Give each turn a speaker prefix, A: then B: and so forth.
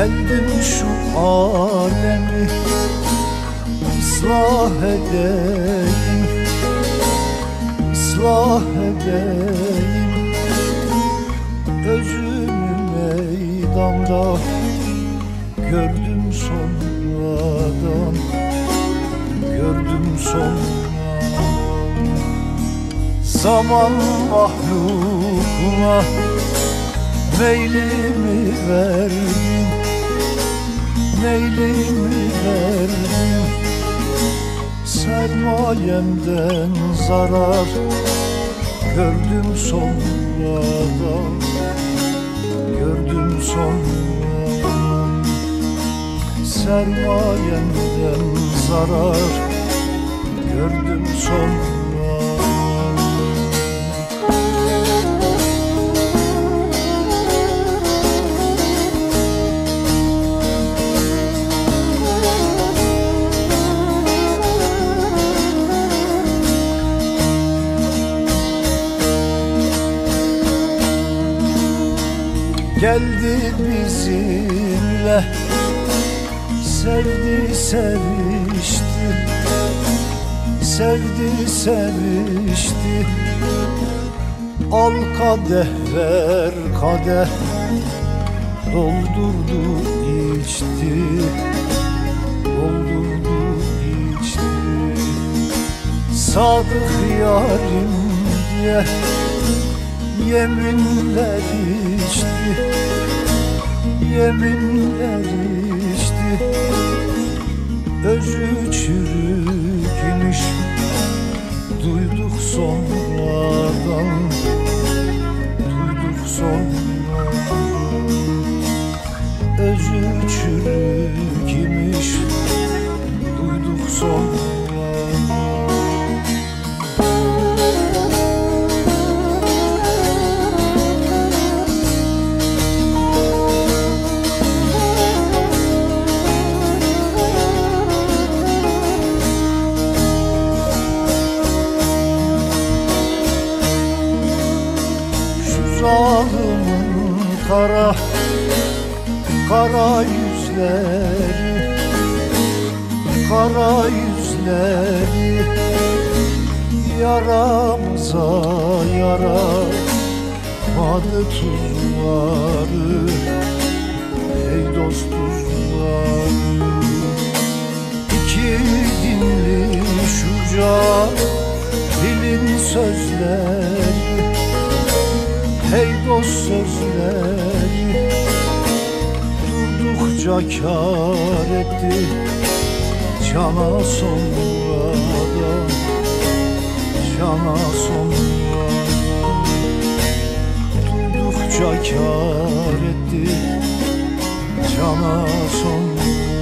A: Geldim şu alemi? Islah edeyim ıslah edeyim. Özümü meydanda gördüm sonradan Gördüm sonradan. Zaman mahlukuna meylimi verdim Meylimi verdim Sermayemden zarar gördüm sonradan. Gördüm sonradan. Sermayemden zarar Geldi bizimle. Sevdi sevişti. Sevdi sevişti. Al kadeh ver kadeh. Doldurdu içti. Doldurdu içti. Sadık yarim diye Yeminler içti Yeminler içti Özü çürük imiş Duyduk sonradan Duyduk sonradan Özü çürük imiş Duyduk sonradan kara Kara yüzleri Kara yüzleri. Yaramıza yara Madı tuzları Ey dost tuzları İki dinli şuca Dilin sözleri Hey dost sözleri Durdukça kar etti Cana sonradan Cana sonradan. Durdukça kar etti Cana sonradan